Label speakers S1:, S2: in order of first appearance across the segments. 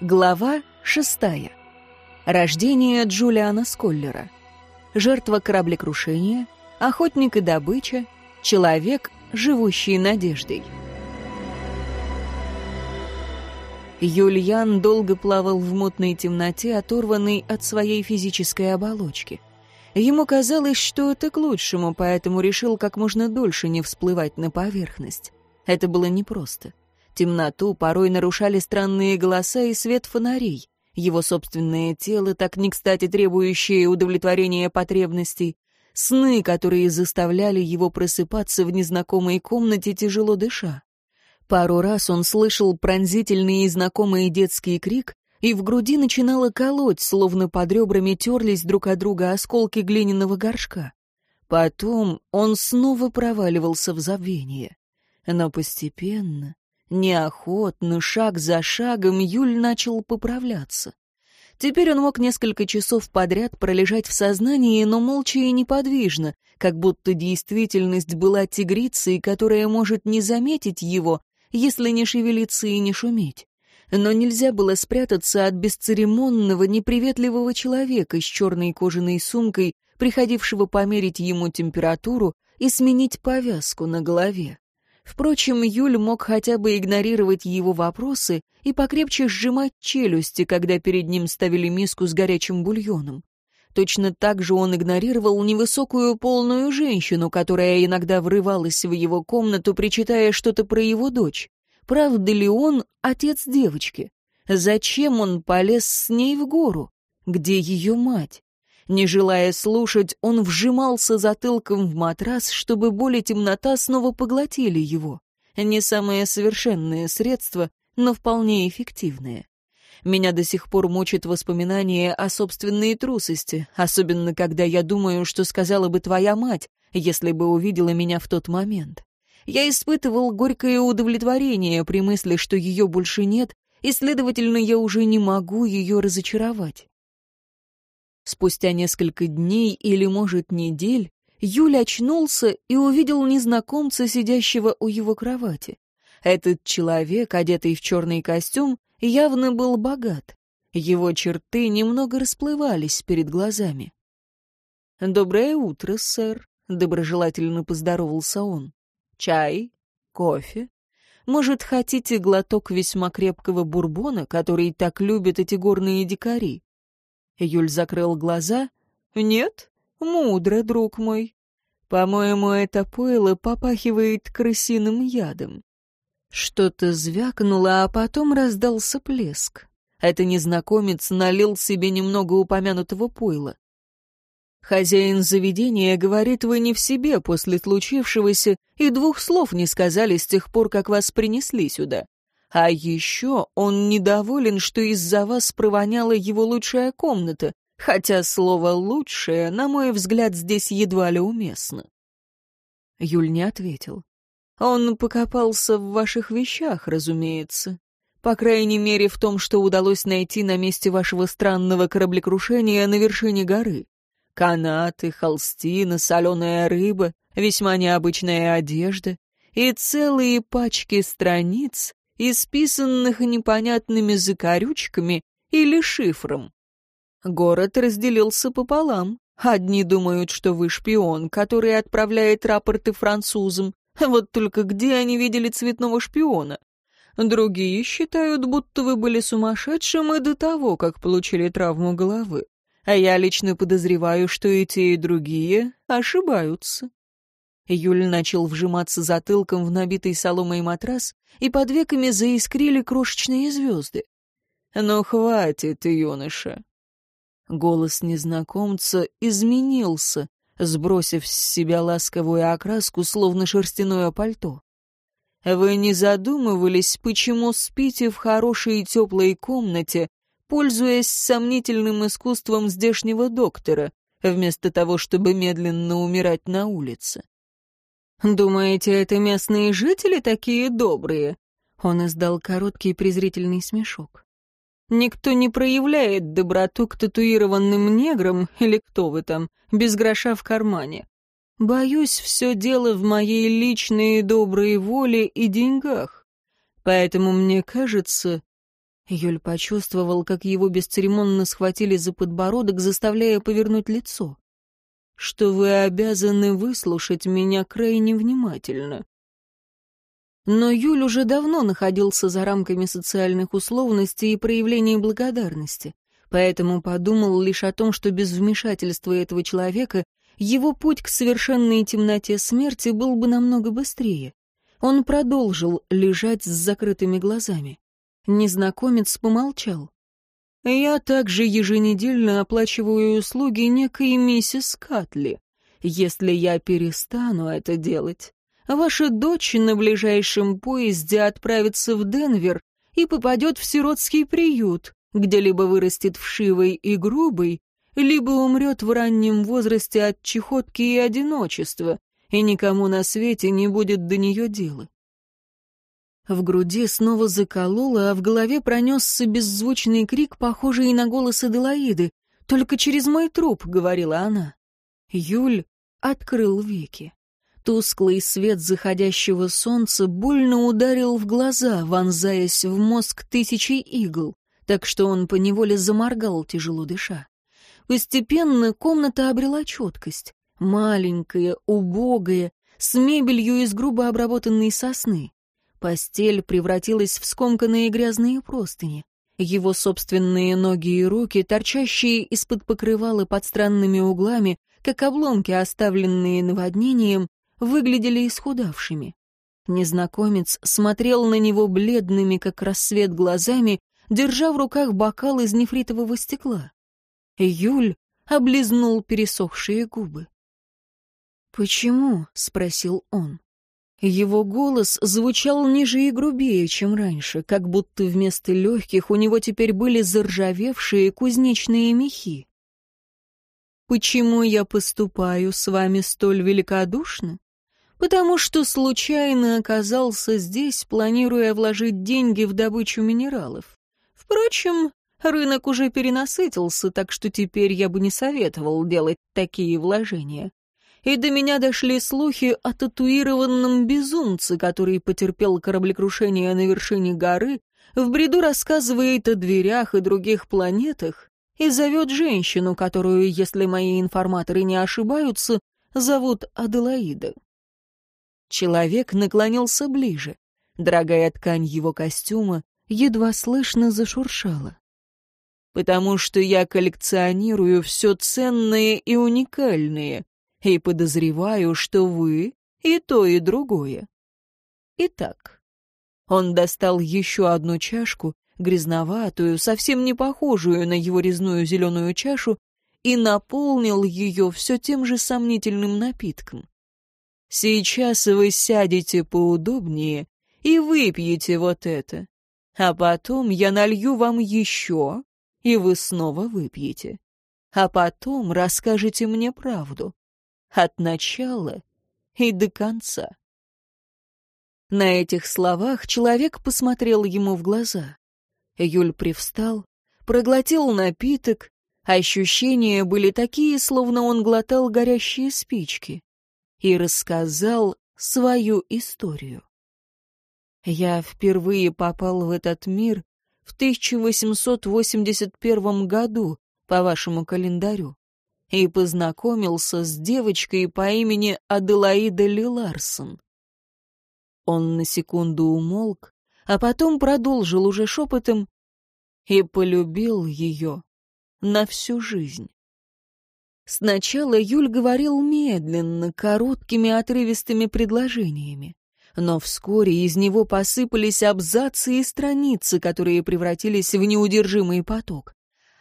S1: Глава шестая. Рождение Джулиана Сколлера. Жертва кораблекрушения, охотник и добыча, человек, живущий надеждой. Юльян долго плавал в мутной темноте, оторванный от своей физической оболочки. Ему казалось, что это к лучшему, поэтому решил как можно дольше не всплывать на поверхность. Это было непросто. Темноту порой нарушали странные голоса и свет фонарей. Его собственное тело, так не кстати требующее удовлетворения потребностей, сны, которые заставляли его просыпаться в незнакомой комнате, тяжело дыша. Пару раз он слышал пронзительный и знакомый детский крик, и в груди начинало колоть, словно под ребрами терлись друг от друга осколки глиняного горшка. Потом он снова проваливался в забвение. Но постепенно, Неохотно, шаг за шагом, Юль начал поправляться. Теперь он мог несколько часов подряд пролежать в сознании, но молча и неподвижно, как будто действительность была тигрицей, которая может не заметить его, если не шевелиться и не шуметь. Но нельзя было спрятаться от бесцеремонного, неприветливого человека с черной кожаной сумкой, приходившего померить ему температуру и сменить повязку на голове. Впрочем, Юль мог хотя бы игнорировать его вопросы и покрепче сжимать челюсти, когда перед ним ставили миску с горячим бульоном. Точно так же он игнорировал невысокую полную женщину, которая иногда врывалась в его комнату, причитая что-то про его дочь. Правда ли он отец девочки? Зачем он полез с ней в гору? Где ее мать? Не желая слушать, он вжимался затылком в матрас, чтобы боль и темнота снова поглотили его. Не самое совершенное средство, но вполне эффективное. Меня до сих пор мучит воспоминание о собственной трусости, особенно когда я думаю, что сказала бы твоя мать, если бы увидела меня в тот момент. Я испытывал горькое удовлетворение при мысли, что ее больше нет, и, следовательно, я уже не могу ее разочаровать. Спустя несколько дней или, может, недель, Юль очнулся и увидел незнакомца, сидящего у его кровати. Этот человек, одетый в черный костюм, явно был богат. Его черты немного расплывались перед глазами. «Доброе утро, сэр», — доброжелательно поздоровался он. «Чай? Кофе? Может, хотите глоток весьма крепкого бурбона, который так любят эти горные дикари? Юль закрыл глаза. «Нет? Мудро, друг мой. По-моему, это пойло попахивает крысиным ядом». Что-то звякнуло, а потом раздался плеск. Это незнакомец налил себе немного упомянутого пойла. Хозяин заведения говорит, вы не в себе после случившегося и двух слов не сказали с тех пор, как вас принесли сюда. А еще он недоволен, что из-за вас провоняла его лучшая комната, хотя слово «лучшее», на мой взгляд, здесь едва ли уместно. Юль не ответил. Он покопался в ваших вещах, разумеется. По крайней мере, в том, что удалось найти на месте вашего странного кораблекрушения на вершине горы. Канаты, холстина, соленая рыба, весьма необычная одежда и целые пачки страниц, исписанных непонятными закорючками или шифром. Город разделился пополам. Одни думают, что вы шпион, который отправляет рапорты французам. Вот только где они видели цветного шпиона? Другие считают, будто вы были сумасшедшим и до того, как получили травму головы. А я лично подозреваю, что и те, и другие ошибаются. Юль начал вжиматься затылком в набитый соломой матрас, и под веками заискрили крошечные звезды. «Ну, хватит, юноша!» Голос незнакомца изменился, сбросив с себя ласковую окраску, словно шерстяное пальто. «Вы не задумывались, почему спите в хорошей и теплой комнате, пользуясь сомнительным искусством здешнего доктора, вместо того, чтобы медленно умирать на улице?» «Думаете, это местные жители такие добрые?» Он издал короткий презрительный смешок. «Никто не проявляет доброту к татуированным неграм, или кто вы там, без гроша в кармане. Боюсь, все дело в моей личной доброй воле и деньгах. Поэтому мне кажется, Юль почувствовал, как его бесцеремонно схватили за подбородок, заставляя повернуть лицо. «Что вы обязаны выслушать меня крайне внимательно». Но Юль уже давно находился за рамками социальных условностей и проявлений благодарности, поэтому подумал лишь о том, что без вмешательства этого человека его путь к совершенной темноте смерти был бы намного быстрее. Он продолжил лежать с закрытыми глазами. Незнакомец помолчал. «Я также еженедельно оплачиваю услуги некой миссис Катли. Если я перестану это делать, ваша дочь на ближайшем поезде отправится в Денвер и попадет в сиротский приют, где либо вырастет вшивой и грубой, либо умрет в раннем возрасте от чехотки и одиночества, и никому на свете не будет до нее дела. В груди снова закололо, а в голове пронесся беззвучный крик, похожий на голос Аделаиды. «Только через мой труп», — говорила она. Юль открыл веки. Тусклый свет заходящего солнца больно ударил в глаза, вонзаясь в мозг тысячи игл, так что он поневоле заморгал, тяжело дыша. Постепенно комната обрела четкость. Маленькая, убогая, с мебелью из грубо обработанной сосны. Постель превратилась в скомканные грязные простыни. Его собственные ноги и руки, торчащие из-под покрывала под странными углами, как обломки, оставленные наводнением, выглядели исхудавшими. Незнакомец смотрел на него бледными, как рассвет, глазами, держа в руках бокал из нефритового стекла. Юль облизнул пересохшие губы. «Почему?» — спросил он. Его голос звучал ниже и грубее, чем раньше, как будто вместо легких у него теперь были заржавевшие кузнечные мехи. «Почему я поступаю с вами столь великодушно? Потому что случайно оказался здесь, планируя вложить деньги в добычу минералов. Впрочем, Рынок уже перенасытился, так что теперь я бы не советовал делать такие вложения. И до меня дошли слухи о татуированном безумце, который потерпел кораблекрушение на вершине горы, в бреду рассказывает о дверях и других планетах и зовет женщину, которую, если мои информаторы не ошибаются, зовут Аделаида. Человек наклонился ближе. Дорогая ткань его костюма едва слышно зашуршала потому что я коллекционирую все ценное и уникальное, и подозреваю, что вы и то, и другое. Итак, он достал еще одну чашку, грязноватую, совсем не похожую на его резную зеленую чашу, и наполнил ее все тем же сомнительным напитком. Сейчас вы сядете поудобнее и выпьете вот это, а потом я налью вам еще, и вы снова выпьете. А потом расскажете мне правду. От начала и до конца. На этих словах человек посмотрел ему в глаза. Юль привстал, проглотил напиток, ощущения были такие, словно он глотал горящие спички, и рассказал свою историю. Я впервые попал в этот мир в 1881 году, по вашему календарю, и познакомился с девочкой по имени Аделаида Лиларсон. Он на секунду умолк, а потом продолжил уже шепотом и полюбил ее на всю жизнь. Сначала Юль говорил медленно, короткими отрывистыми предложениями но вскоре из него посыпались абзацы и страницы, которые превратились в неудержимый поток.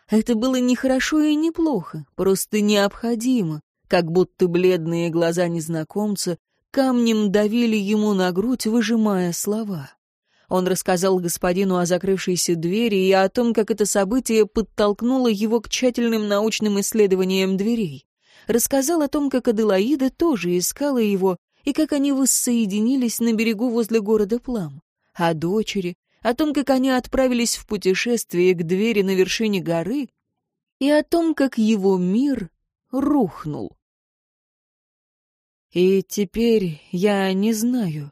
S1: Это было не хорошо и не плохо, просто необходимо, как будто бледные глаза незнакомца камнем давили ему на грудь, выжимая слова. Он рассказал господину о закрывшейся двери и о том, как это событие подтолкнуло его к тщательным научным исследованиям дверей. Рассказал о том, как Аделаида тоже искала его и как они воссоединились на берегу возле города Плам, о дочери, о том, как они отправились в путешествие к двери на вершине горы, и о том, как его мир рухнул. И теперь я не знаю.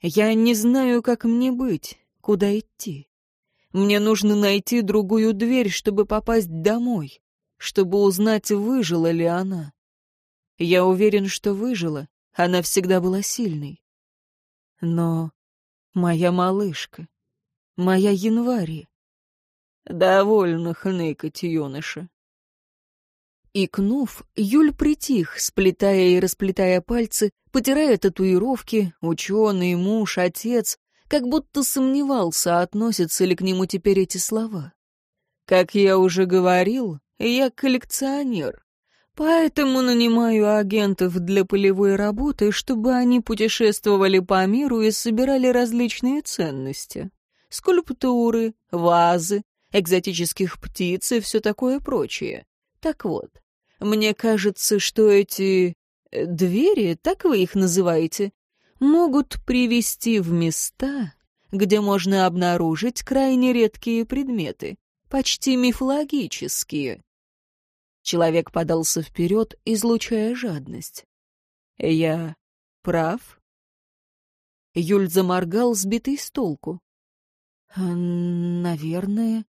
S1: Я не знаю, как мне быть, куда идти. Мне нужно найти другую дверь, чтобы попасть домой, чтобы узнать, выжила ли она. Я уверен, что выжила. Она всегда была сильной. Но моя малышка, моя январь. Довольно хныкать, юноша. Икнув, Юль притих, сплетая и расплетая пальцы, потирая татуировки, ученый, муж, отец, как будто сомневался, относятся ли к нему теперь эти слова. Как я уже говорил, я коллекционер, поэтому нанимаю агентов для полевой работы, чтобы они путешествовали по миру и собирали различные ценности. Скульптуры, вазы, экзотических птиц и все такое прочее. Так вот, мне кажется, что эти э, двери, так вы их называете, могут привести в места, где можно обнаружить крайне редкие предметы, почти мифологические. Человек подался вперед, излучая жадность. «Я прав?» Юль заморгал, сбитый с толку. «Наверное.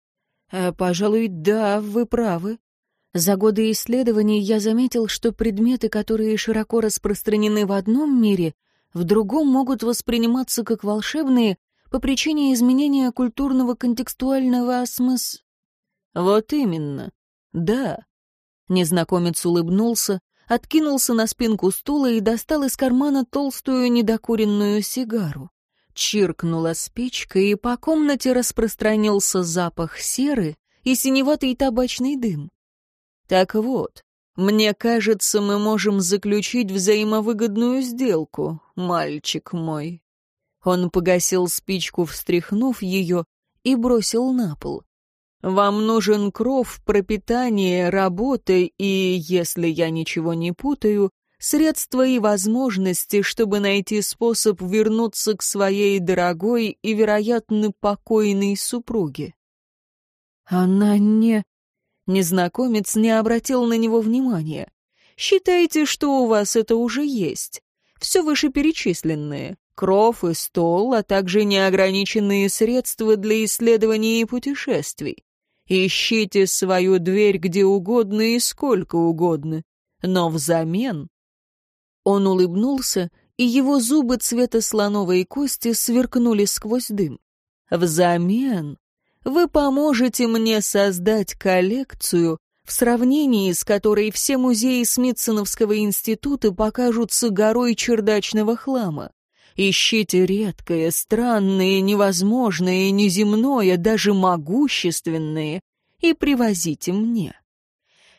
S1: Э, пожалуй, да, вы правы. За годы исследований я заметил, что предметы, которые широко распространены в одном мире, в другом могут восприниматься как волшебные по причине изменения культурного контекстуального смыс... Вот именно. Да. Незнакомец улыбнулся, откинулся на спинку стула и достал из кармана толстую недокуренную сигару. Чиркнула спичка, и по комнате распространился запах серы и синеватый табачный дым. Так вот, мне кажется, мы можем заключить взаимовыгодную сделку, мальчик мой. Он погасил спичку, встряхнув ее, и бросил на пол. Вам нужен кров, пропитание, работа и, если я ничего не путаю, средства и возможности, чтобы найти способ вернуться к своей дорогой и, вероятно, покойной супруге. Она не... Незнакомец не обратил на него внимания. «Считайте, что у вас это уже есть. Все вышеперечисленное. Кров и стол, а также неограниченные средства для исследований и путешествий. Ищите свою дверь где угодно и сколько угодно. Но взамен...» Он улыбнулся, и его зубы цвета слоновой кости сверкнули сквозь дым. «Взамен вы поможете мне создать коллекцию, в сравнении с которой все музеи Смитсоновского института покажутся горой чердачного хлама. Ищите редкое, странное, невозможное, неземное, даже могущественное, и привозите мне.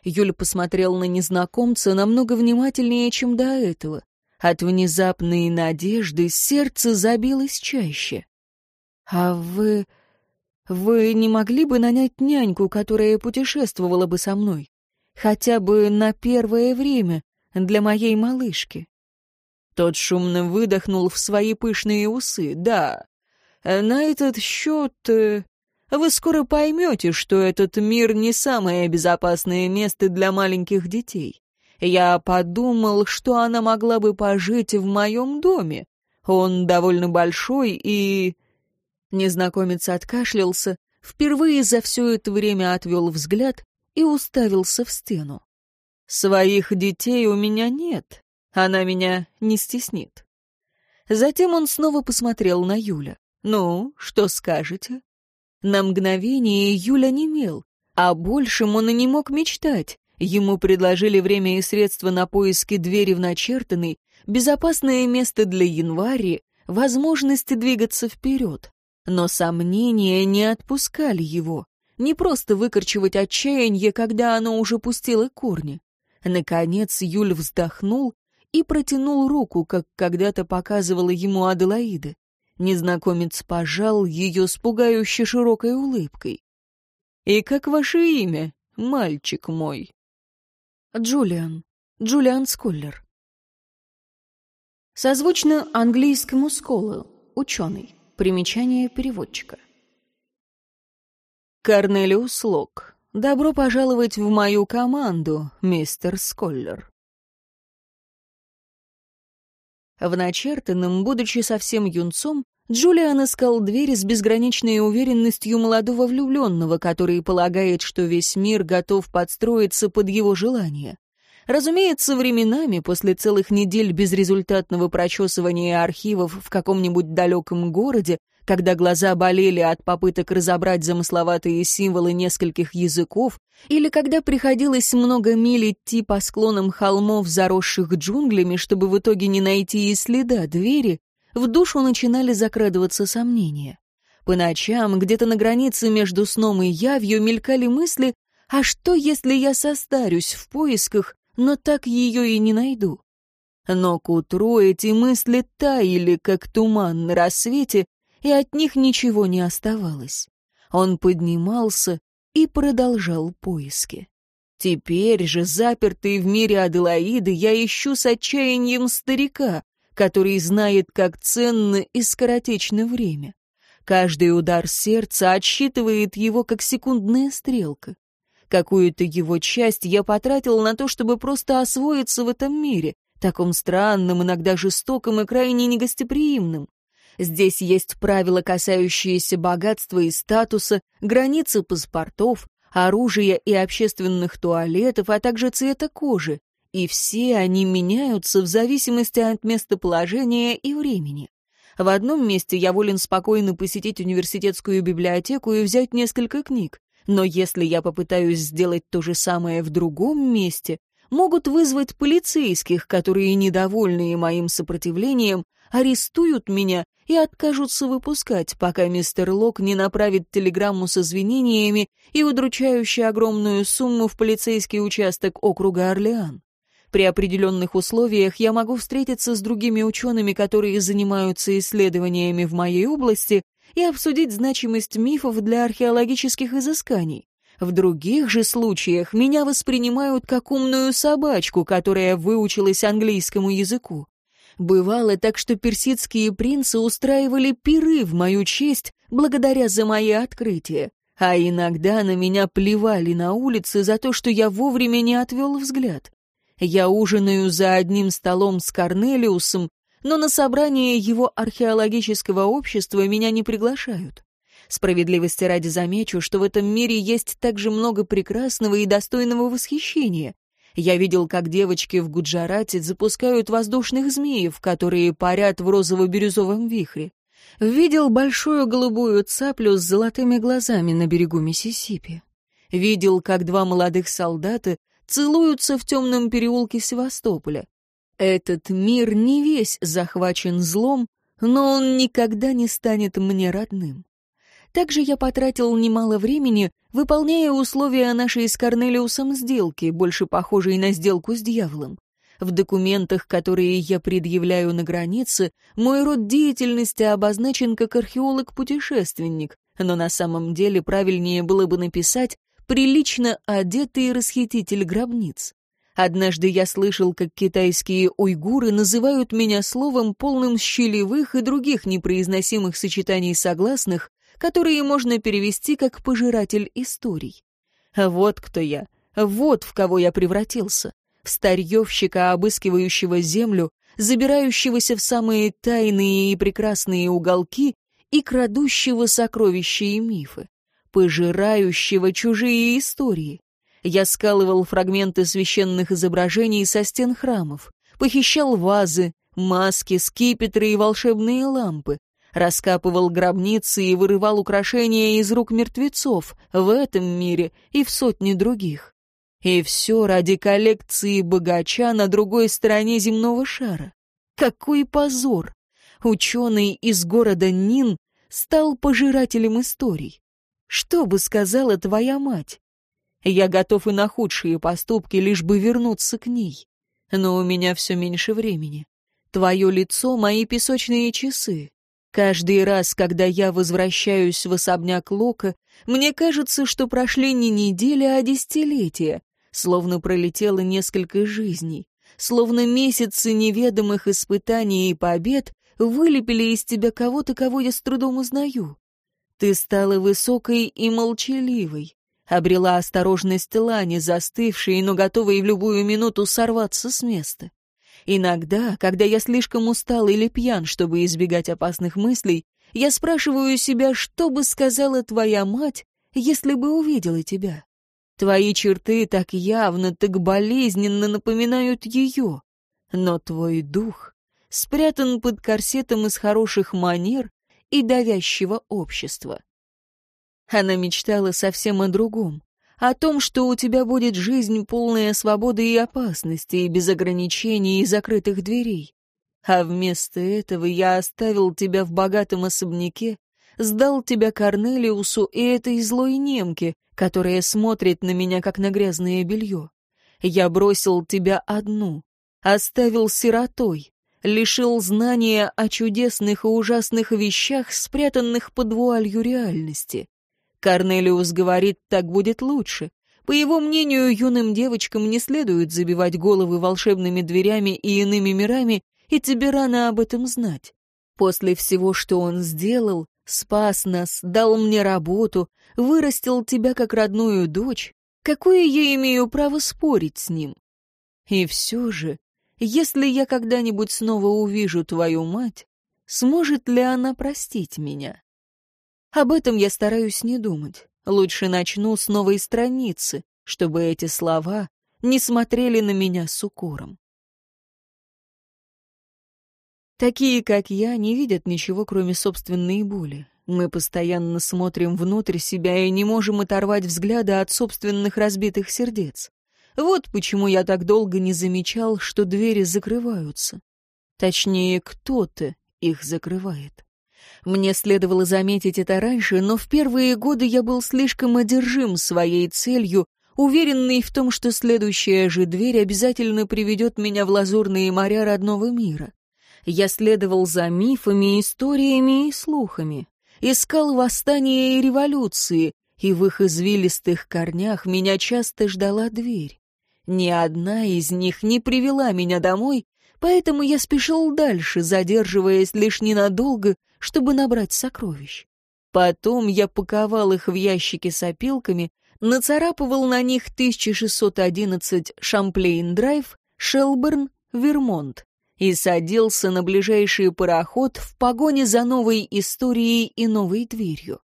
S1: Юль посмотрел на незнакомца намного внимательнее, чем до этого. От внезапной надежды сердце забилось чаще. «А вы...» Вы не могли бы нанять няньку, которая путешествовала бы со мной? Хотя бы на первое время, для моей малышки?» Тот шумно выдохнул в свои пышные усы. «Да, на этот счет э, вы скоро поймете, что этот мир не самое безопасное место для маленьких детей. Я подумал, что она могла бы пожить в моем доме. Он довольно большой и Незнакомец откашлялся, впервые за все это время отвел взгляд и уставился в стену. «Своих детей у меня нет, она меня не стеснит». Затем он снова посмотрел на Юля. «Ну, что скажете?» На мгновение Юля немел, а большем он и не мог мечтать. Ему предложили время и средства на поиски двери в начертанный, безопасное место для января, возможности двигаться вперед. Но сомнения не отпускали его. Не просто выкорчевать отчаяние, когда оно уже пустило корни. Наконец Юль вздохнул и протянул руку, как когда-то показывала ему Аделаида. Незнакомец пожал ее с пугающе широкой улыбкой. «И как ваше имя, мальчик мой?» «Джулиан. Джулиан Сколлер». Созвучно английскому сколу, ученый. Примечание переводчика. Корнелиус Лок. Добро пожаловать в мою команду, мистер Сколлер. В начертанном, будучи совсем юнцом, Джулиан искал дверь с безграничной уверенностью молодого влюбленного, который полагает, что весь мир готов подстроиться под его желание. Разумеется, временами, после целых недель безрезультатного прочесывания архивов в каком-нибудь далеком городе, когда глаза болели от попыток разобрать замысловатые символы нескольких языков, или когда приходилось много миль идти по склонам холмов, заросших джунглями, чтобы в итоге не найти и следа двери, в душу начинали закрадываться сомнения. По ночам, где-то на границе между сном и явью, мелькали мысли, а что, если я состарюсь в поисках, но так ее и не найду? Но к утру эти мысли таяли, как туман на рассвете, и от них ничего не оставалось. Он поднимался и продолжал поиски. Теперь же, запертый в мире Аделаиды, я ищу с отчаянием старика, который знает, как ценно и скоротечно время. Каждый удар сердца отсчитывает его, как секундная стрелка. Какую-то его часть я потратил на то, чтобы просто освоиться в этом мире, таком странном, иногда жестоком и крайне негостеприимном. Здесь есть правила, касающиеся богатства и статуса, границы паспортов, оружия и общественных туалетов, а также цвета кожи, и все они меняются в зависимости от местоположения и времени. В одном месте я волен спокойно посетить университетскую библиотеку и взять несколько книг, но если я попытаюсь сделать то же самое в другом месте, могут вызвать полицейских, которые, недовольные моим сопротивлением, арестуют меня и откажутся выпускать, пока мистер Лок не направит телеграмму с извинениями и удручающую огромную сумму в полицейский участок округа Орлеан. При определенных условиях я могу встретиться с другими учеными, которые занимаются исследованиями в моей области, и обсудить значимость мифов для археологических изысканий. В других же случаях меня воспринимают как умную собачку, которая выучилась английскому языку. Бывало так, что персидские принцы устраивали пиры в мою честь благодаря за мои открытия, а иногда на меня плевали на улице за то, что я вовремя не отвел взгляд. Я ужинаю за одним столом с Корнелиусом, но на собрание его археологического общества меня не приглашают. Справедливости ради замечу, что в этом мире есть также много прекрасного и достойного восхищения. Я видел, как девочки в Гуджарате запускают воздушных змеев, которые парят в розово-бирюзовом вихре. Видел большую голубую цаплю с золотыми глазами на берегу Миссисипи. Видел, как два молодых солдата целуются в темном переулке Севастополя. Этот мир не весь захвачен злом, но он никогда не станет мне родным. Также я потратил немало времени, выполняя условия нашей с Корнелиусом сделки, больше похожей на сделку с дьяволом. В документах, которые я предъявляю на границе, мой род деятельности обозначен как археолог-путешественник, но на самом деле правильнее было бы написать прилично одетый расхититель гробниц. Однажды я слышал, как китайские уйгуры называют меня словом, полным щелевых и других непроизносимых сочетаний согласных, которые можно перевести как «пожиратель историй». А вот кто я, вот в кого я превратился. В старьевщика, обыскивающего землю, забирающегося в самые тайные и прекрасные уголки и крадущего сокровища и мифы пожирающего чужие истории. Я скалывал фрагменты священных изображений со стен храмов, похищал вазы, маски, скипетры и волшебные лампы, раскапывал гробницы и вырывал украшения из рук мертвецов в этом мире и в сотни других. И все ради коллекции богача на другой стороне земного шара. Какой позор! Ученый из города Нин стал пожирателем историй. Что бы сказала твоя мать? Я готов и на худшие поступки, лишь бы вернуться к ней. Но у меня все меньше времени. Твое лицо — мои песочные часы. Каждый раз, когда я возвращаюсь в особняк Лока, мне кажется, что прошли не недели, а десятилетия, словно пролетело несколько жизней, словно месяцы неведомых испытаний и побед вылепили из тебя кого-то, кого я с трудом узнаю. Ты стала высокой и молчаливой, обрела осторожность Лани, застывшей, но готовой в любую минуту сорваться с места. Иногда, когда я слишком устал или пьян, чтобы избегать опасных мыслей, Я спрашиваю себя, что бы сказала твоя мать, если бы увидела тебя. Твои черты так явно, так болезненно напоминают ее. Но твой дух спрятан под корсетом из хороших манер и давящего общества. Она мечтала совсем о другом, о том, что у тебя будет жизнь полная свободы и опасности, и без ограничений и закрытых дверей. А вместо этого я оставил тебя в богатом особняке, сдал тебя Корнелиусу и этой злой немке, которая смотрит на меня, как на грязное белье. Я бросил тебя одну, оставил сиротой, лишил знания о чудесных и ужасных вещах, спрятанных под вуалью реальности. Корнелиус говорит, так будет лучше. По его мнению, юным девочкам не следует забивать головы волшебными дверями и иными мирами, и тебе рано об этом знать. После всего, что он сделал, спас нас, дал мне работу, вырастил тебя как родную дочь, какое я имею право спорить с ним? И все же если я когда-нибудь снова увижу твою мать, сможет ли она простить меня? Об этом я стараюсь не думать. Лучше начну с новой страницы, чтобы эти слова не смотрели на меня с укором. Такие, как я, не видят ничего, кроме собственной боли. Мы постоянно смотрим внутрь себя и не можем оторвать взгляда от собственных разбитых сердец. Вот почему я так долго не замечал, что двери закрываются. Точнее, кто-то их закрывает. Мне следовало заметить это раньше, но в первые годы я был слишком одержим своей целью, уверенный в том, что следующая же дверь обязательно приведет меня в лазурные моря родного мира. Я следовал за мифами, историями и слухами, искал восстания и революции, и в их извилистых корнях меня часто ждала дверь. Ни одна из них не привела меня домой, поэтому я спешил дальше, задерживаясь лишь ненадолго, чтобы набрать сокровищ. Потом я паковал их в ящики с опилками, нацарапывал на них 1611 Шамплейн-драйв, Шелберн, Вермонт и садился на ближайший пароход в погоне за новой историей и новой дверью.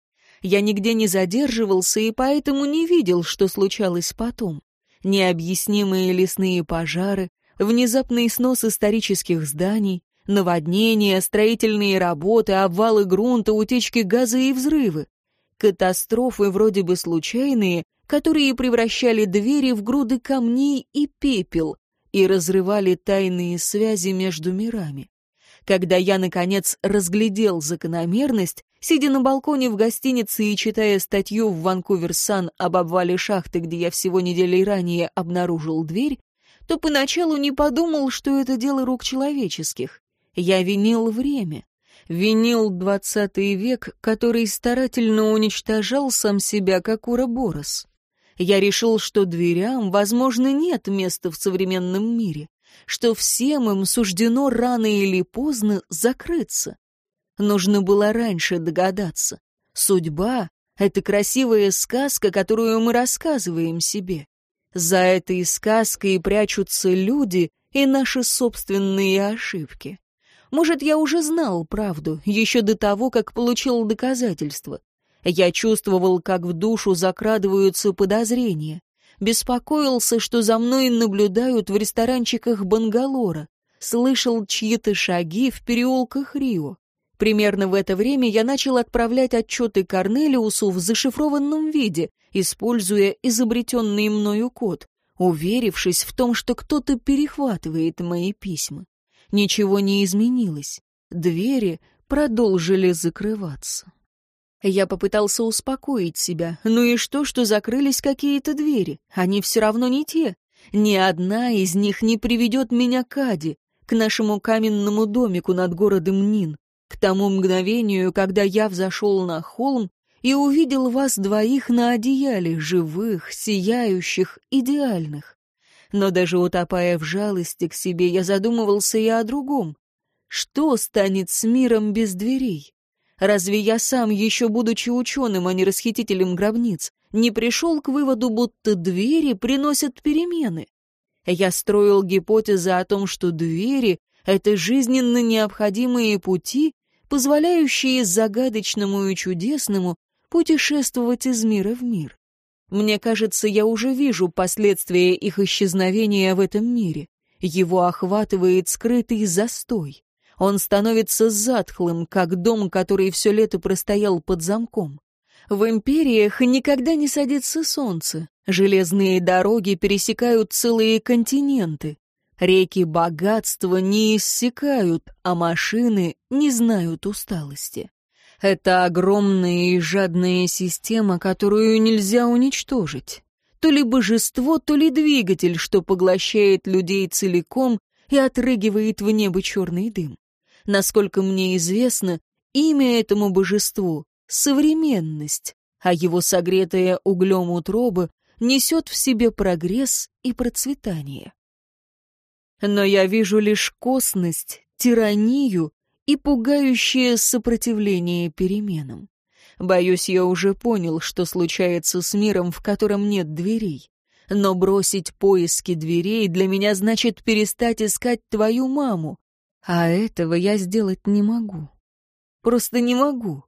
S1: Я нигде не задерживался и поэтому не видел, что случалось потом необъяснимые лесные пожары, внезапный снос исторических зданий, наводнения, строительные работы, обвалы грунта, утечки газа и взрывы. Катастрофы вроде бы случайные, которые превращали двери в груды камней и пепел и разрывали тайные связи между мирами. Когда я, наконец, разглядел закономерность, сидя на балконе в гостинице и читая статью в Ванкувер Сан об обвале шахты, где я всего неделей ранее обнаружил дверь, то поначалу не подумал, что это дело рук человеческих. Я винил время. Винил двадцатый век, который старательно уничтожал сам себя, как уроборос. Я решил, что дверям, возможно, нет места в современном мире что всем им суждено рано или поздно закрыться. Нужно было раньше догадаться. Судьба — это красивая сказка, которую мы рассказываем себе. За этой сказкой прячутся люди и наши собственные ошибки. Может, я уже знал правду, еще до того, как получил доказательства. Я чувствовал, как в душу закрадываются подозрения беспокоился, что за мной наблюдают в ресторанчиках Бангалора, слышал чьи-то шаги в переулках Рио. Примерно в это время я начал отправлять отчеты Корнелиусу в зашифрованном виде, используя изобретенный мною код, уверившись в том, что кто-то перехватывает мои письма. Ничего не изменилось. Двери продолжили закрываться. Я попытался успокоить себя. Ну и что, что закрылись какие-то двери? Они все равно не те. Ни одна из них не приведет меня к Аде, к нашему каменному домику над городом Нин, к тому мгновению, когда я взошел на холм и увидел вас двоих на одеяле, живых, сияющих, идеальных. Но даже утопая в жалости к себе, я задумывался и о другом. Что станет с миром без дверей? Разве я сам, еще будучи ученым, а не расхитителем гробниц, не пришел к выводу, будто двери приносят перемены? Я строил гипотезы о том, что двери — это жизненно необходимые пути, позволяющие загадочному и чудесному путешествовать из мира в мир. Мне кажется, я уже вижу последствия их исчезновения в этом мире. Его охватывает скрытый застой. Он становится затхлым, как дом, который все лето простоял под замком. В империях никогда не садится солнце. Железные дороги пересекают целые континенты. Реки богатства не иссякают, а машины не знают усталости. Это огромная и жадная система, которую нельзя уничтожить. То ли божество, то ли двигатель, что поглощает людей целиком и отрыгивает в небо черный дым. Насколько мне известно, имя этому божеству — современность, а его согретая углем утроба несет в себе прогресс и процветание. Но я вижу лишь косность, тиранию и пугающее сопротивление переменам. Боюсь, я уже понял, что случается с миром, в котором нет дверей. Но бросить поиски дверей для меня значит перестать искать твою маму. А этого я сделать не могу. Просто не могу.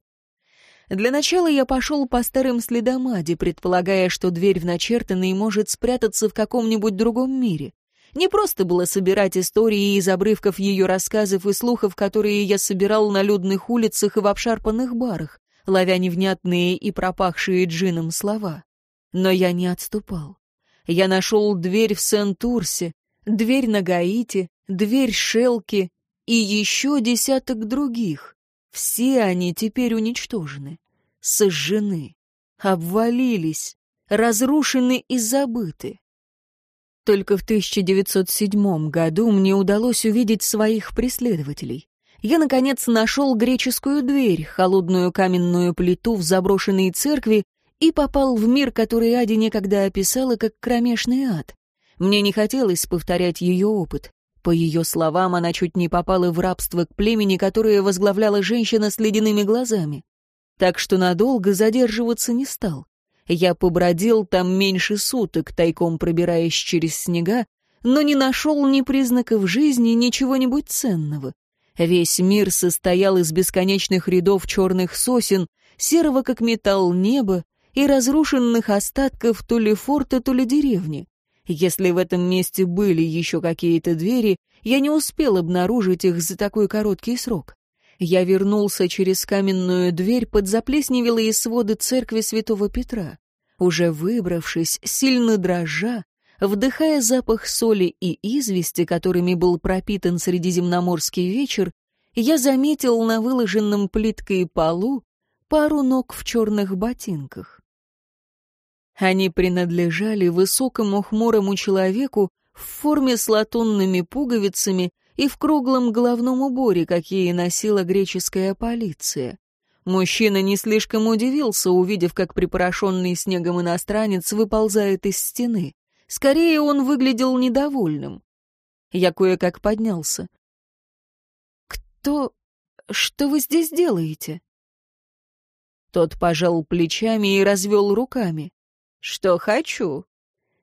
S1: Для начала я пошел по старым следам Ади, предполагая, что дверь в начертанный может спрятаться в каком-нибудь другом мире. Не просто было собирать истории из обрывков ее рассказов и слухов, которые я собирал на людных улицах и в обшарпанных барах, ловя невнятные и пропахшие джином слова. Но я не отступал. Я нашел дверь в Сент-Урсе, дверь на Гаити, дверь Шелки и еще десяток других. Все они теперь уничтожены, сожжены, обвалились, разрушены и забыты. Только в 1907 году мне удалось увидеть своих преследователей. Я, наконец, нашел греческую дверь, холодную каменную плиту в заброшенной церкви и попал в мир, который Ади некогда описала как кромешный ад. Мне не хотелось повторять ее опыт. По ее словам, она чуть не попала в рабство к племени, которое возглавляла женщина с ледяными глазами. Так что надолго задерживаться не стал. Я побродил там меньше суток, тайком пробираясь через снега, но не нашел ни признаков жизни, ни чего-нибудь ценного. Весь мир состоял из бесконечных рядов черных сосен, серого как металл неба и разрушенных остатков то ли форта, то ли деревни. Если в этом месте были еще какие-то двери, я не успел обнаружить их за такой короткий срок я вернулся через каменную дверь под заплесневелые своды церкви святого Петра. Уже выбравшись, сильно дрожа, вдыхая запах соли и извести, которыми был пропитан средиземноморский вечер, я заметил на выложенном плиткой полу пару ног в черных ботинках. Они принадлежали высокому хмурому человеку в форме с латунными пуговицами и в круглом головном уборе, какие носила греческая полиция. Мужчина не слишком удивился, увидев, как припорошенный снегом иностранец выползает из стены. Скорее, он выглядел недовольным. Я кое-как поднялся. «Кто... что вы здесь делаете?» Тот пожал плечами и развел руками. «Что хочу?»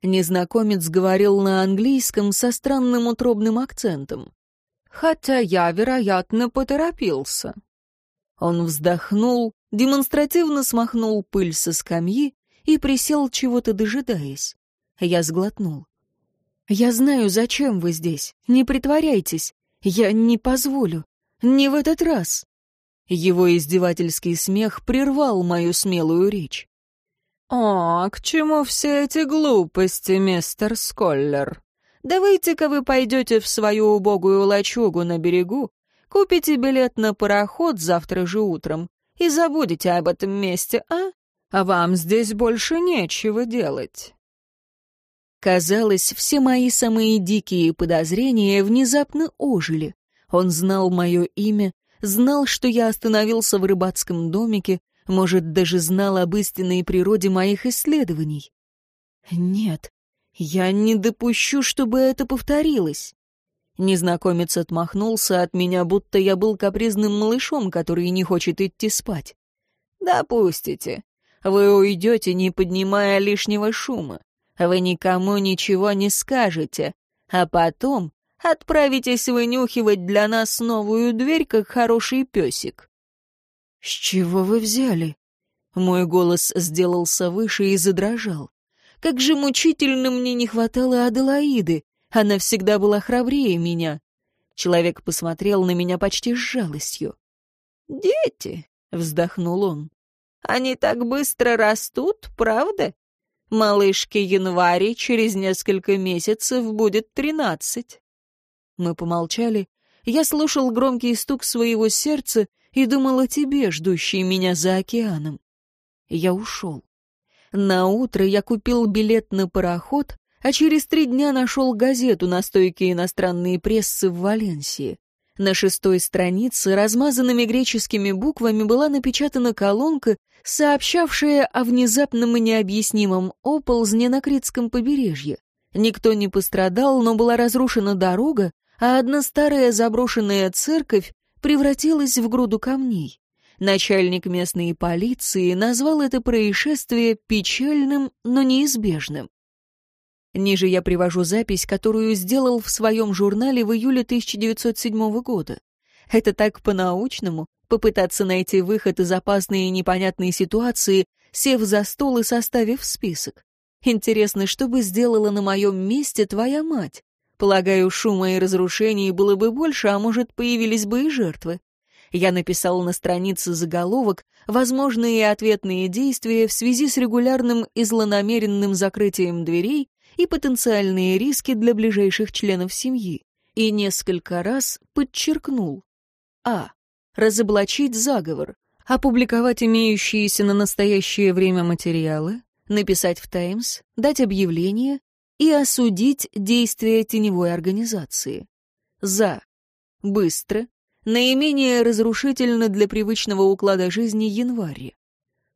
S1: Незнакомец говорил на английском со странным утробным акцентом хотя я, вероятно, поторопился. Он вздохнул, демонстративно смахнул пыль со скамьи и присел, чего-то дожидаясь. Я сглотнул. «Я знаю, зачем вы здесь. Не притворяйтесь. Я не позволю. Не в этот раз». Его издевательский смех прервал мою смелую речь. «О, к чему все эти глупости, мистер Сколлер?» Давайте-ка вы пойдете в свою убогую лачугу на берегу, купите билет на пароход завтра же утром и забудете об этом месте, а? А вам здесь больше нечего делать». Казалось, все мои самые дикие подозрения внезапно ожили. Он знал мое имя, знал, что я остановился в рыбацком домике, может, даже знал об истинной природе моих исследований. Нет, я не допущу, чтобы это повторилось. Незнакомец отмахнулся от меня, будто я был капризным малышом, который не хочет идти спать. «Допустите. Вы уйдете, не поднимая лишнего шума. Вы никому ничего не скажете, а потом Отправитесь вынюхивать для нас новую дверь, как хороший песик». «С чего вы взяли?» Мой голос сделался выше и задрожал. Как же мучительно мне не хватало Аделаиды. Она всегда была храбрее меня. Человек посмотрел на меня почти с жалостью. «Дети», — вздохнул он, — «они так быстро растут, правда? Малышке январе через несколько месяцев будет тринадцать. Мы помолчали. Я слушал громкий стук своего сердца и думал о тебе, ждущей меня за океаном. Я ушел. На утро я купил билет на пароход, а через три дня нашел газету на стойке иностранной прессы в Валенсии. На шестой странице размазанными греческими буквами была напечатана колонка, сообщавшая о внезапном и необъяснимом оползне на Критском побережье. Никто не пострадал, но была разрушена дорога, а одна старая заброшенная церковь превратилась в груду камней. Начальник местной полиции назвал это происшествие печальным, но неизбежным. Ниже я привожу запись, которую сделал в своем журнале в июле 1907 года. Это так по-научному, попытаться найти выход из опасной и непонятной ситуации, сев за стол и составив список. Интересно, что бы сделала на моем месте твоя мать? Полагаю, шума и разрушений было бы больше, а может, появились бы и жертвы. Я написал на странице заголовок «Возможные ответные действия в связи с регулярным и злонамеренным закрытием дверей и потенциальные риски для ближайших членов семьи» и несколько раз подчеркнул А. Разоблачить заговор, опубликовать имеющиеся на настоящее время материалы, написать в «Таймс», дать объявление, и осудить действия теневой организации. За. Быстро. Наименее разрушительно для привычного уклада жизни январь.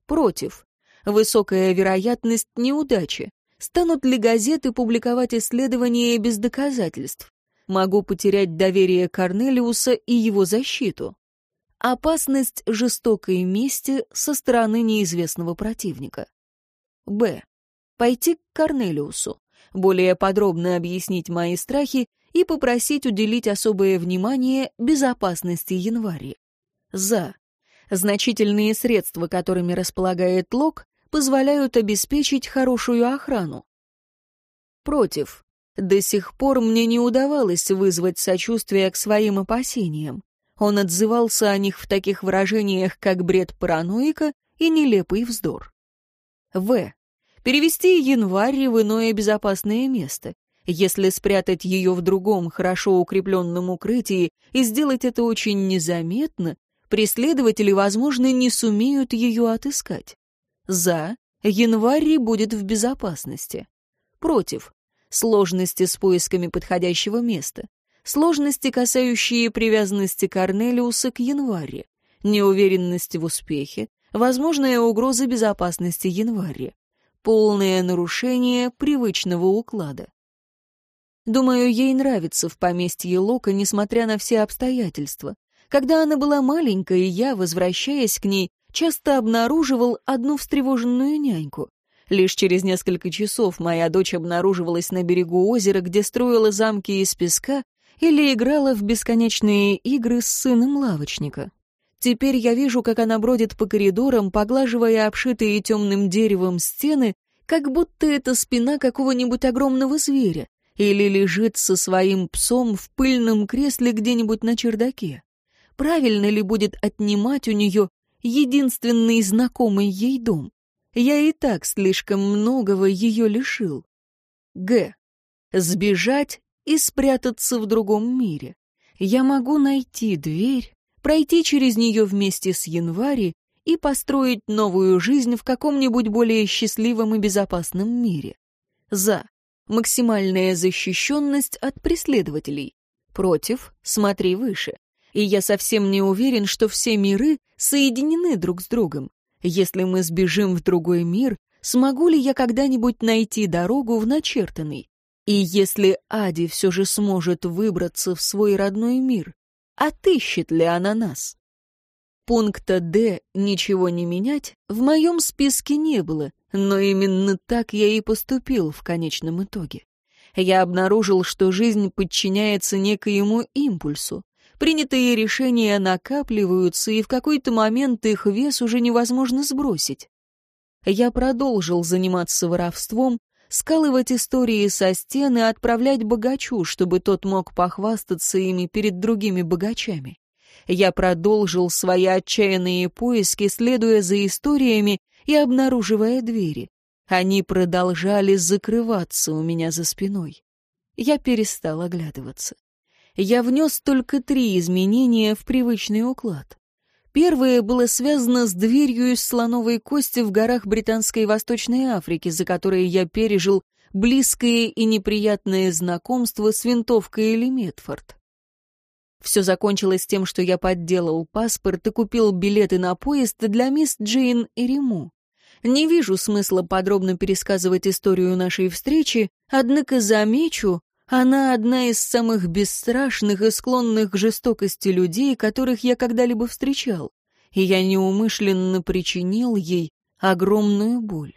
S1: Против. Высокая вероятность неудачи. Станут ли газеты публиковать исследования без доказательств? Могу потерять доверие Корнелиуса и его защиту. Опасность жестокой мести со стороны неизвестного противника. Б. Пойти к Корнелиусу более подробно объяснить мои страхи и попросить уделить особое внимание безопасности января. За. Значительные средства, которыми располагает ЛОК, позволяют обеспечить хорошую охрану. Против. До сих пор мне не удавалось вызвать сочувствие к своим опасениям. Он отзывался о них в таких выражениях, как бред параноика и нелепый вздор. В перевести январь в иное безопасное место. Если спрятать ее в другом, хорошо укрепленном укрытии и сделать это очень незаметно, преследователи, возможно, не сумеют ее отыскать. За. Январь будет в безопасности. Против. Сложности с поисками подходящего места. Сложности, касающие привязанности Корнелиуса к январе. Неуверенности в успехе. Возможная угроза безопасности января полное нарушение привычного уклада. Думаю, ей нравится в поместье Лока, несмотря на все обстоятельства. Когда она была маленькой, я, возвращаясь к ней, часто обнаруживал одну встревоженную няньку. Лишь через несколько часов моя дочь обнаруживалась на берегу озера, где строила замки из песка или играла в бесконечные игры с сыном лавочника. Теперь я вижу, как она бродит по коридорам, поглаживая обшитые темным деревом стены, как будто это спина какого-нибудь огромного зверя, или лежит со своим псом в пыльном кресле где-нибудь на чердаке. Правильно ли будет отнимать у нее единственный знакомый ей дом? Я и так слишком многого ее лишил. Г. Сбежать и спрятаться в другом мире. Я могу найти дверь, пройти через нее вместе с январи и построить новую жизнь в каком-нибудь более счастливом и безопасном мире. За. Максимальная защищенность от преследователей. Против. Смотри выше. И я совсем не уверен, что все миры соединены друг с другом. Если мы сбежим в другой мир, смогу ли я когда-нибудь найти дорогу в начертанный? И если Ади все же сможет выбраться в свой родной мир, отыщет ли она нас? Пункта «Д» «Ничего не менять» в моем списке не было, но именно так я и поступил в конечном итоге. Я обнаружил, что жизнь подчиняется некоему импульсу. Принятые решения накапливаются, и в какой-то момент их вес уже невозможно сбросить. Я продолжил заниматься воровством, скалывать истории со стены, отправлять богачу, чтобы тот мог похвастаться ими перед другими богачами. Я продолжил свои отчаянные поиски, следуя за историями и обнаруживая двери. Они продолжали закрываться у меня за спиной. Я перестал оглядываться я внес только три изменения в привычный уклад. Первое было связано с дверью из слоновой кости в горах Британской Восточной Африки, за которой я пережил близкое и неприятное знакомство с винтовкой или Метфорд. Все закончилось тем, что я подделал паспорт и купил билеты на поезд для мисс Джейн и Риму. Не вижу смысла подробно пересказывать историю нашей встречи, однако замечу, она одна из самых бесстрашных и склонных к жестокости людей, которых я когда-либо встречал, и я неумышленно причинил ей огромную боль.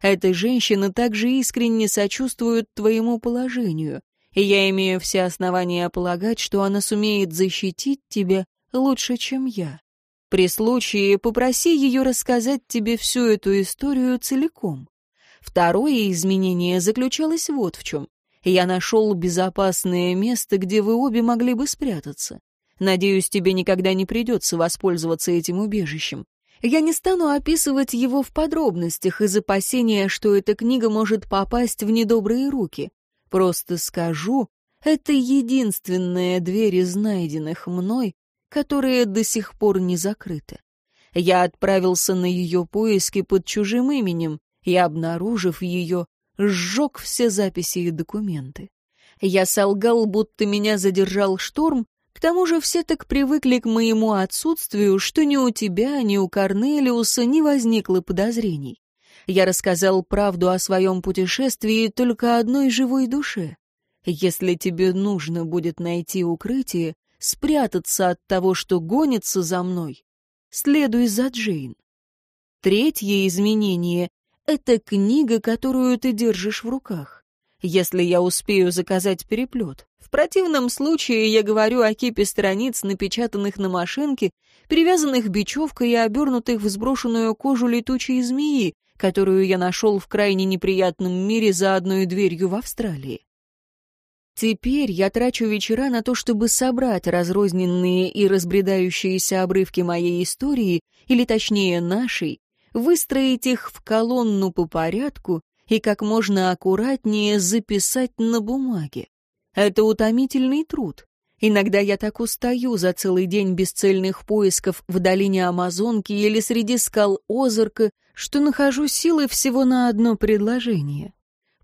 S1: Эта женщина также искренне сочувствует твоему положению, и я имею все основания полагать, что она сумеет защитить тебя лучше, чем я. При случае попроси ее рассказать тебе всю эту историю целиком. Второе изменение заключалось вот в чем. Я нашел безопасное место, где вы обе могли бы спрятаться. Надеюсь, тебе никогда не придется воспользоваться этим убежищем. Я не стану описывать его в подробностях из опасения, что эта книга может попасть в недобрые руки. Просто скажу, это единственная дверь из найденных мной, которая до сих пор не закрыта. Я отправился на ее поиски под чужим именем и, обнаружив ее, сжег все записи и документы. Я солгал, будто меня задержал шторм, к тому же все так привыкли к моему отсутствию, что ни у тебя, ни у Корнелиуса не возникло подозрений. Я рассказал правду о своем путешествии только одной живой душе. Если тебе нужно будет найти укрытие, спрятаться от того, что гонится за мной, следуй за Джейн. Третье изменение это книга, которую ты держишь в руках. Если я успею заказать переплет. В противном случае я говорю о кипе страниц, напечатанных на машинке, привязанных бечевкой и обернутых в сброшенную кожу летучей змеи, которую я нашел в крайне неприятном мире за одной дверью в Австралии. Теперь я трачу вечера на то, чтобы собрать разрозненные и разбредающиеся обрывки моей истории, или точнее нашей, выстроить их в колонну по порядку и как можно аккуратнее записать на бумаге. Это утомительный труд. Иногда я так устаю за целый день бесцельных поисков в долине Амазонки или среди скал Озарка, что нахожу силы всего на одно предложение.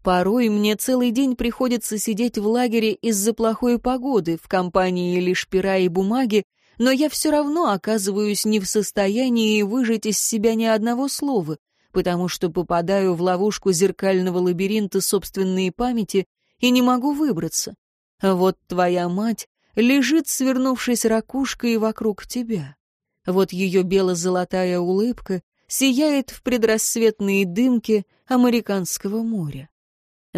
S1: Порой мне целый день приходится сидеть в лагере из-за плохой погоды в компании лишь пера и бумаги, но я все равно оказываюсь не в состоянии выжать из себя ни одного слова, потому что попадаю в ловушку зеркального лабиринта собственной памяти и не могу выбраться. Вот твоя мать лежит, свернувшись ракушкой вокруг тебя. Вот ее бело-золотая улыбка сияет в предрассветные дымки американского моря.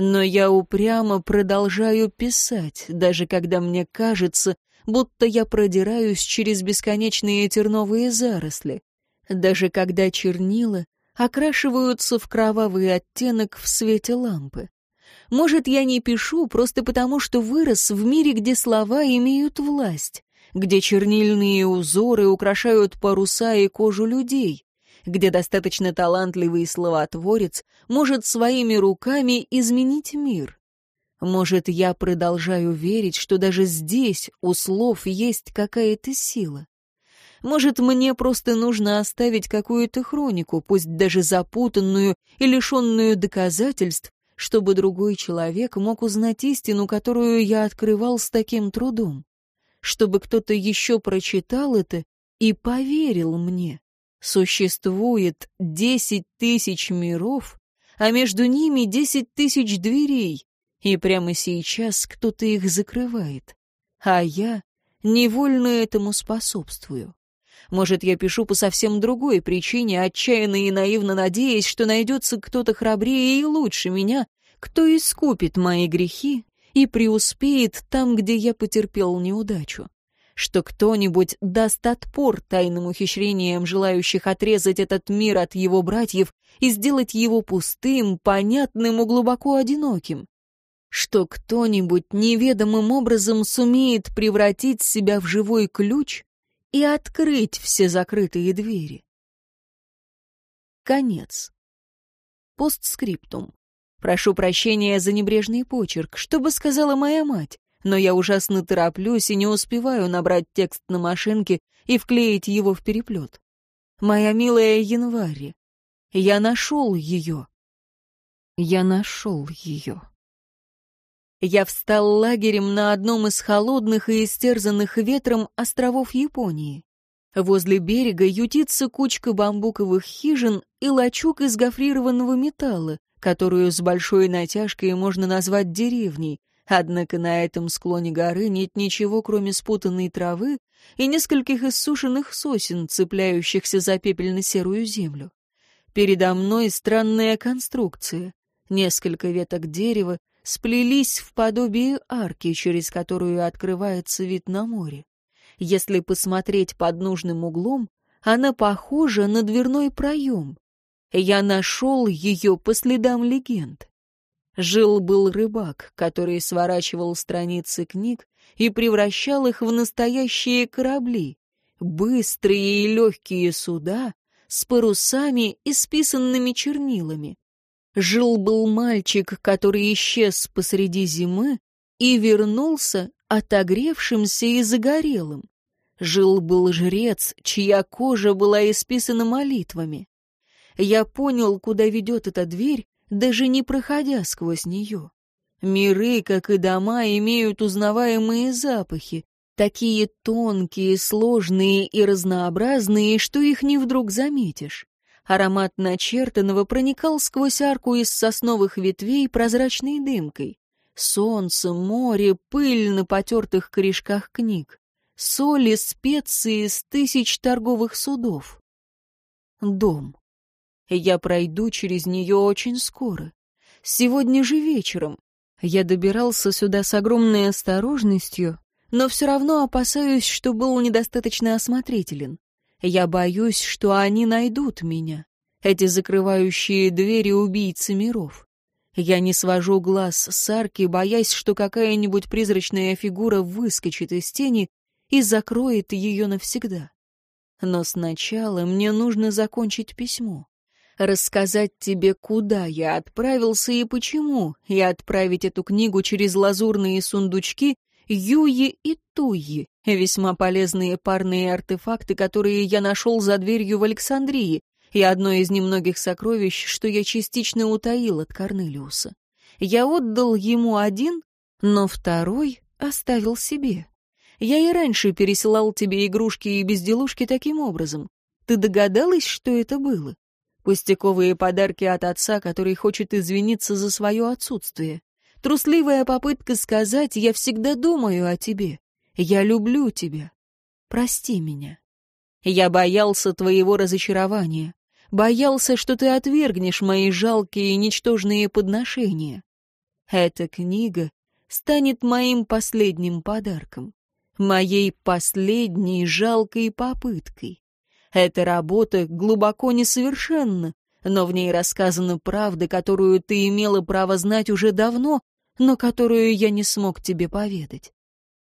S1: Но я упрямо продолжаю писать, даже когда мне кажется, будто я продираюсь через бесконечные терновые заросли, даже когда чернила окрашиваются в кровавый оттенок в свете лампы. Может, я не пишу просто потому, что вырос в мире, где слова имеют власть, где чернильные узоры украшают паруса и кожу людей, где достаточно талантливый словотворец может своими руками изменить мир. Может, я продолжаю верить, что даже здесь у слов есть какая-то сила. Может, мне просто нужно оставить какую-то хронику, пусть даже запутанную и лишенную доказательств, чтобы другой человек мог узнать истину, которую я открывал с таким трудом. Чтобы кто-то еще прочитал это и поверил мне. Существует десять тысяч миров, а между ними десять тысяч дверей, и прямо сейчас кто-то их закрывает, а я невольно этому способствую. Может, я пишу по совсем другой причине, отчаянно и наивно надеясь, что найдется кто-то храбрее и лучше меня, кто искупит мои грехи и преуспеет там, где я потерпел неудачу. Что кто-нибудь даст отпор тайным ухищрениям желающих отрезать этот мир от его братьев и сделать его пустым, понятным и глубоко одиноким. Что кто-нибудь неведомым образом сумеет превратить себя в живой ключ и открыть все закрытые двери. Конец. Постскриптум. Прошу прощения за небрежный почерк. Что бы сказала моя мать? Но я ужасно тороплюсь и не успеваю набрать текст на машинке и вклеить его в переплет. Моя милая Январь, я нашел ее. Я нашел ее. Я встал лагерем на одном из холодных и истерзанных ветром островов Японии. Возле берега ютится кучка бамбуковых хижин и лачуг из гофрированного металла, которую с большой натяжкой можно назвать деревней, однако на этом склоне горы нет ничего, кроме спутанной травы и нескольких иссушенных сосен, цепляющихся за пепельно-серую землю. Передо мной странная конструкция. Несколько веток дерева сплелись в подобие арки, через которую открывается вид на море. Если посмотреть под нужным углом, она похожа на дверной проем. Я нашел ее по следам легенд. Жил-был рыбак, который сворачивал страницы книг и превращал их в настоящие корабли, быстрые и легкие суда с парусами и списанными чернилами. Жил-был мальчик, который исчез посреди зимы и вернулся отогревшимся и загорелым. Жил-был жрец, чья кожа была исписана молитвами. Я понял, куда ведет эта дверь, даже не проходя сквозь нее. Миры, как и дома, имеют узнаваемые запахи, такие тонкие, сложные и разнообразные, что их не вдруг заметишь. Аромат начертанного проникал сквозь арку из сосновых ветвей прозрачной дымкой. Солнце, море, пыль на потертых корешках книг, соли, специи с тысяч торговых судов. Дом. Я пройду через нее очень скоро. Сегодня же вечером. Я добирался сюда с огромной осторожностью, но все равно опасаюсь, что был недостаточно осмотрителен. Я боюсь, что они найдут меня, эти закрывающие двери убийцы миров. Я не свожу глаз с арки, боясь, что какая-нибудь призрачная фигура выскочит из тени и закроет ее навсегда. Но сначала мне нужно закончить письмо рассказать тебе, куда я отправился и почему, и отправить эту книгу через лазурные сундучки Юи и Туи, весьма полезные парные артефакты, которые я нашел за дверью в Александрии, и одно из немногих сокровищ, что я частично утаил от Корнелиуса. Я отдал ему один, но второй оставил себе. Я и раньше пересылал тебе игрушки и безделушки таким образом. Ты догадалась, что это было? Пустяковые подарки от отца, который хочет извиниться за свое отсутствие. Трусливая попытка сказать «я всегда думаю о тебе», «я люблю тебя», «прости меня». Я боялся твоего разочарования, боялся, что ты отвергнешь мои жалкие и ничтожные подношения. Эта книга станет моим последним подарком, моей последней жалкой попыткой. Эта работа глубоко несовершенна, но в ней рассказана правда, которую ты имела право знать уже давно, но которую я не смог тебе поведать.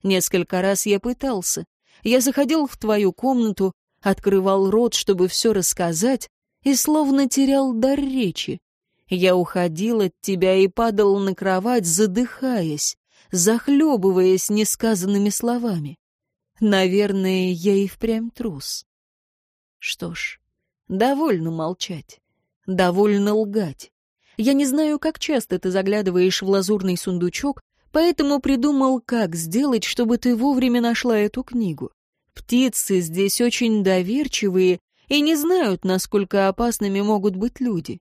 S1: Несколько раз я пытался. Я заходил в твою комнату, открывал рот, чтобы все рассказать, и словно терял дар речи. Я уходил от тебя и падал на кровать, задыхаясь, захлебываясь несказанными словами. Наверное, я и впрямь трус. Что ж, довольно молчать, довольно лгать. Я не знаю, как часто ты заглядываешь в лазурный сундучок, поэтому придумал, как сделать, чтобы ты вовремя нашла эту книгу. Птицы здесь очень доверчивые и не знают, насколько опасными могут быть люди.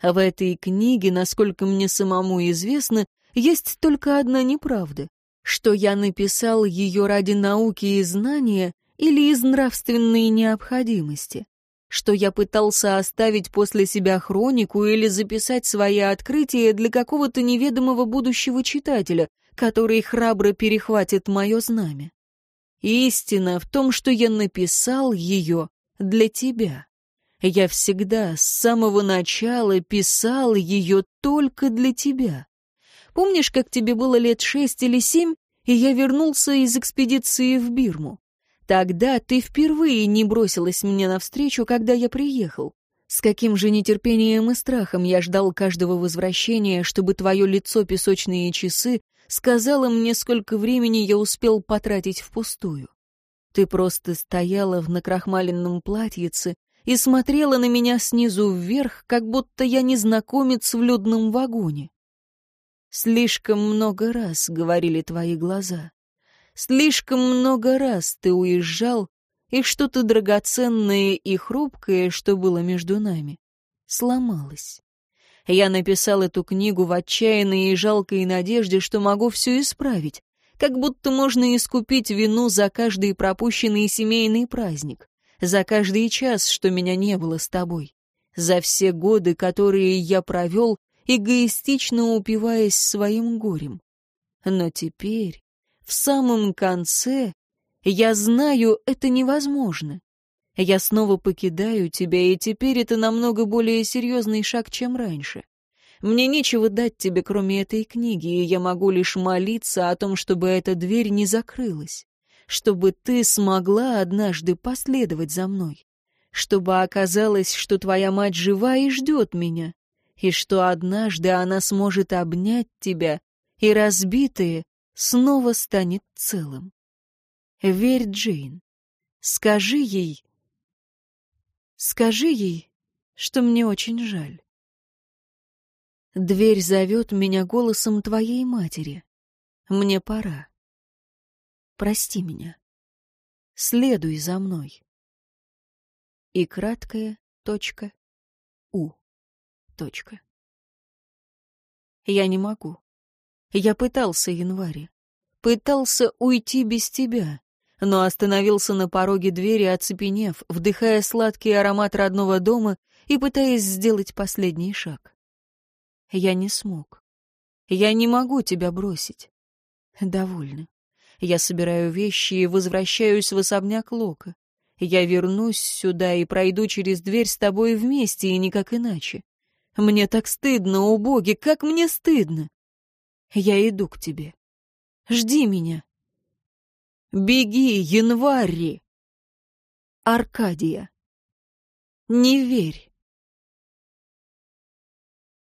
S1: В этой книге, насколько мне самому известно, есть только одна неправда, что я написал ее ради науки и знания или из нравственной необходимости. что я пытался оставить после себя хронику или записать свои открытия для какого-то неведомого будущего читателя, который храбро перехватит мое знамя. Истина в том, что я написал ее для тебя. Я всегда, с самого начала, писал ее только для тебя. Помнишь, как тебе было лет шесть или семь, и я вернулся из экспедиции в Бирму? Тогда ты впервые не бросилась мне навстречу, когда я приехал. С каким же нетерпением и страхом я ждал каждого возвращения, чтобы твое лицо песочные часы сказала мне, сколько времени я успел потратить впустую. Ты просто стояла в накрахмаленном платьице и смотрела на меня снизу вверх, как будто я незнакомец в людном вагоне. Слишком много раз говорили твои глаза. Слишком много раз ты уезжал, и что-то драгоценное и хрупкое, что было между нами, сломалось. Я написал эту книгу в отчаянной и жалкой надежде, что могу все исправить, как будто можно искупить вину за каждый пропущенный семейный праздник, за каждый час, что меня не было с тобой, за все годы, которые я провел, эгоистично упиваясь своим горем. Но теперь, в самом конце, я знаю, это невозможно. Я снова покидаю тебя, и теперь это намного более серьезный шаг, чем раньше. Мне нечего дать тебе, кроме этой книги, и я могу лишь молиться о том, чтобы эта дверь не закрылась, чтобы ты смогла однажды последовать за мной, чтобы оказалось, что твоя мать жива и ждет меня, и что однажды она сможет обнять тебя, и разбитое снова станет целым. Верь, Джейн. Скажи ей, Скажи ей, что мне очень жаль. Дверь зовет меня голосом твоей матери. Мне пора. Прости меня. Следуй за мной. И краткая точка У. Точка. Я не могу. Я пытался, январь. Пытался уйти без тебя но остановился на пороге двери, оцепенев, вдыхая сладкий аромат родного дома и пытаясь сделать последний шаг. Я не смог. Я не могу тебя бросить. Довольно. Я собираю вещи и возвращаюсь в особняк Лока. Я вернусь сюда и пройду через дверь с тобой вместе, и никак иначе. Мне так стыдно, о боги, как мне стыдно. Я иду к тебе. Жди меня. Беги, январь! Аркадия. Не верь.